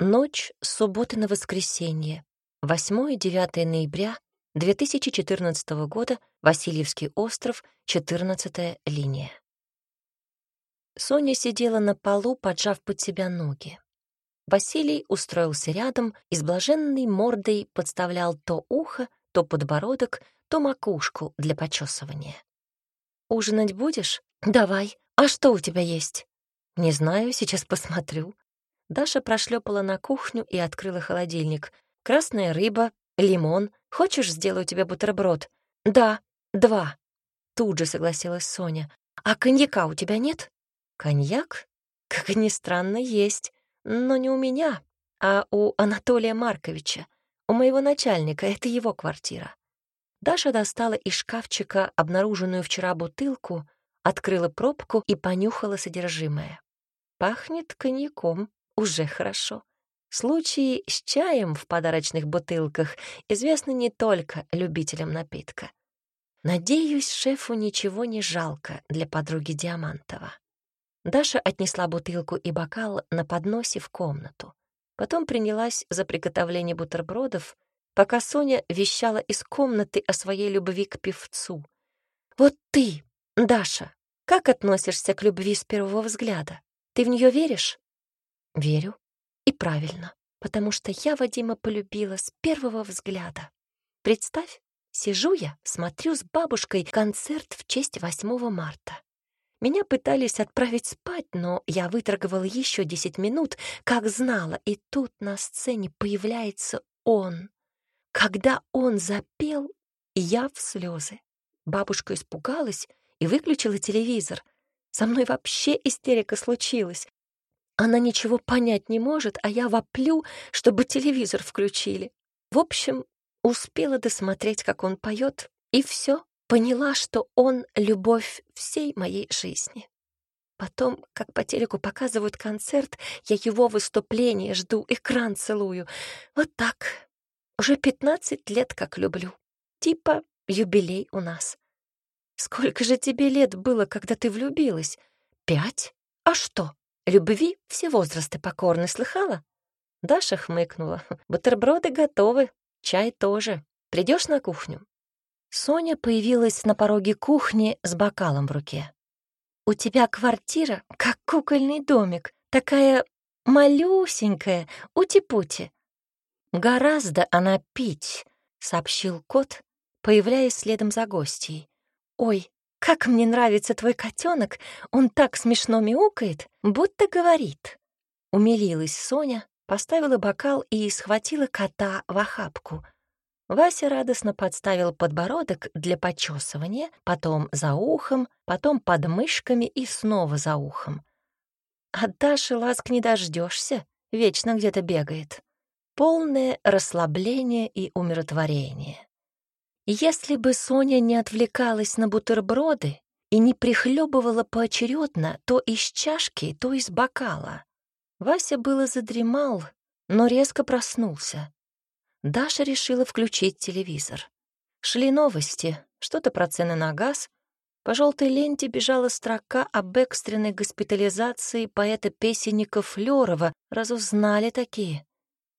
Ночь с субботы на воскресенье. 8-9 ноября 2014 года. Васильевский остров, 14 линия. Соня сидела на полу, поджав под себя ноги. Василий устроился рядом и с блаженной мордой подставлял то ухо, то подбородок, то макушку для почесывания. «Ужинать будешь? Давай. А что у тебя есть?» «Не знаю, сейчас посмотрю», Даша прошлепала на кухню и открыла холодильник. «Красная рыба, лимон. Хочешь, сделаю тебе бутерброд?» «Да, два». Тут же согласилась Соня. «А коньяка у тебя нет?» «Коньяк? Как ни странно, есть. Но не у меня, а у Анатолия Марковича. У моего начальника, это его квартира». Даша достала из шкафчика обнаруженную вчера бутылку, открыла пробку и понюхала содержимое. Пахнет коньяком. Уже хорошо. Случаи с чаем в подарочных бутылках известны не только любителям напитка. Надеюсь, шефу ничего не жалко для подруги Диамантова. Даша отнесла бутылку и бокал на подносе в комнату. Потом принялась за приготовление бутербродов, пока Соня вещала из комнаты о своей любви к певцу. «Вот ты, Даша, как относишься к любви с первого взгляда? Ты в нее веришь?» Верю. И правильно, потому что я Вадима полюбила с первого взгляда. Представь, сижу я, смотрю с бабушкой концерт в честь 8 марта. Меня пытались отправить спать, но я выторговала еще 10 минут, как знала, и тут на сцене появляется он. Когда он запел, я в слезы. Бабушка испугалась и выключила телевизор. Со мной вообще истерика случилась. Она ничего понять не может, а я воплю, чтобы телевизор включили. В общем, успела досмотреть, как он поет, и все, поняла, что он — любовь всей моей жизни. Потом, как по телеку показывают концерт, я его выступление жду, экран целую. Вот так. Уже пятнадцать лет как люблю. Типа юбилей у нас. Сколько же тебе лет было, когда ты влюбилась? Пять? А что? Любви все возрасты покорны, слыхала? Даша хмыкнула. Бутерброды готовы, чай тоже. Придешь на кухню? Соня появилась на пороге кухни с бокалом в руке. «У тебя квартира, как кукольный домик, такая малюсенькая, ути-пути». «Гораздо она пить», — сообщил кот, появляясь следом за гостьей. «Ой, «Как мне нравится твой котенок! Он так смешно мяукает, будто говорит!» Умилилась Соня, поставила бокал и схватила кота в охапку. Вася радостно подставил подбородок для почесывания, потом за ухом, потом под мышками и снова за ухом. От Даши ласк не дождешься, вечно где-то бегает. Полное расслабление и умиротворение. Если бы Соня не отвлекалась на бутерброды и не прихлебывала поочередно то из чашки, то из бокала, Вася было задремал, но резко проснулся. Даша решила включить телевизор. Шли новости, что-то про цены на газ. По желтой ленте бежала строка об экстренной госпитализации поэта-песенника Флёрова, разузнали такие,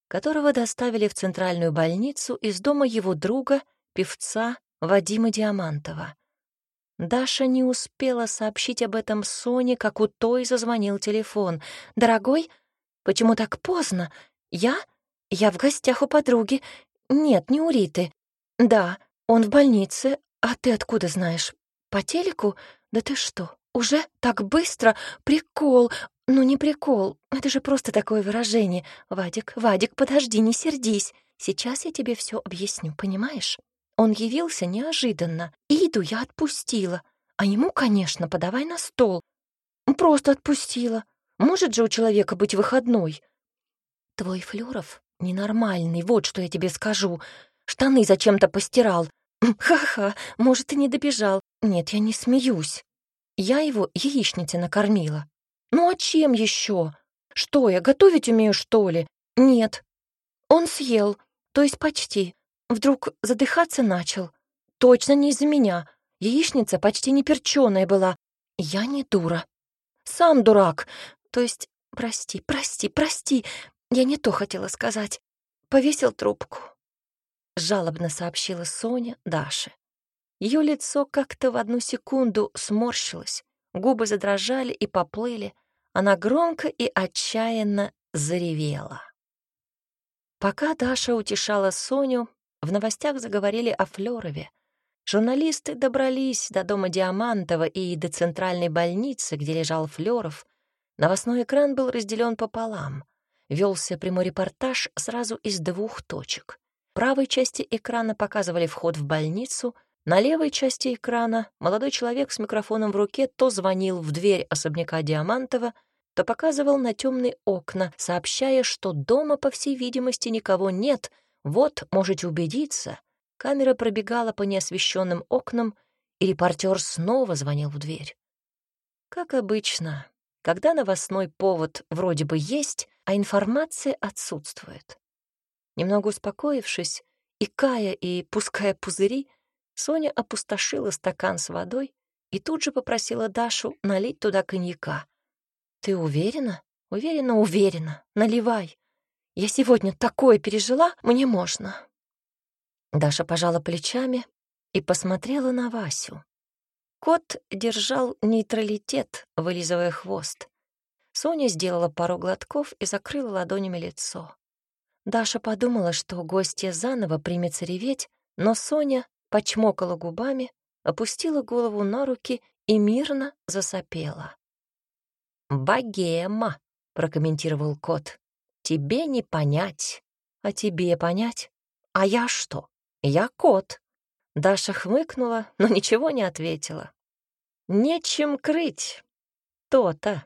которого доставили в центральную больницу из дома его друга — певца Вадима Диамантова. Даша не успела сообщить об этом Соне, как у той зазвонил телефон. «Дорогой, почему так поздно? Я? Я в гостях у подруги. Нет, не у Риты. Да, он в больнице. А ты откуда знаешь? По телеку? Да ты что, уже так быстро? Прикол. Ну не прикол, это же просто такое выражение. Вадик, Вадик, подожди, не сердись. Сейчас я тебе все объясню, понимаешь? Он явился неожиданно. Иду я отпустила. А ему, конечно, подавай на стол. Просто отпустила. Может же у человека быть выходной. Твой Флёров ненормальный, вот что я тебе скажу. Штаны зачем-то постирал. Ха-ха, может, и не добежал. Нет, я не смеюсь. Я его яичницей накормила. Ну а чем еще? Что, я готовить умею, что ли? Нет. Он съел, то есть почти. Вдруг задыхаться начал. Точно не из-за меня. Яичница почти не перченая была. Я не дура. Сам дурак. То есть, прости, прости, прости. Я не то хотела сказать. Повесил трубку. Жалобно сообщила Соня Даше. Ее лицо как-то в одну секунду сморщилось, губы задрожали и поплыли. Она громко и отчаянно заревела. Пока Даша утешала Соню, в новостях заговорили о Флёрове. Журналисты добрались до дома Диамантова и до центральной больницы, где лежал Флёров. Новостной экран был разделен пополам. Велся прямой репортаж сразу из двух точек. В правой части экрана показывали вход в больницу, на левой части экрана молодой человек с микрофоном в руке то звонил в дверь особняка Диамантова, то показывал на темные окна, сообщая, что дома, по всей видимости, никого нет. Вот, можете убедиться. Камера пробегала по неосвещенным окнам, и репортер снова звонил в дверь. Как обычно, когда новостной повод вроде бы есть, а информация отсутствует. Немного успокоившись, и кая и пуская пузыри, Соня опустошила стакан с водой и тут же попросила Дашу налить туда коньяка. «Ты уверена? Уверена, уверена. Наливай. Я сегодня такое пережила, мне можно». Даша пожала плечами и посмотрела на Васю. Кот держал нейтралитет, вылизывая хвост. Соня сделала пару глотков и закрыла ладонями лицо. Даша подумала, что гостья заново примется реветь, но Соня почмокала губами, опустила голову на руки и мирно засопела. «Богема», — прокомментировал кот. «Тебе не понять, а тебе понять. А я что? Я кот». Даша хмыкнула, но ничего не ответила. «Нечем крыть. То-то».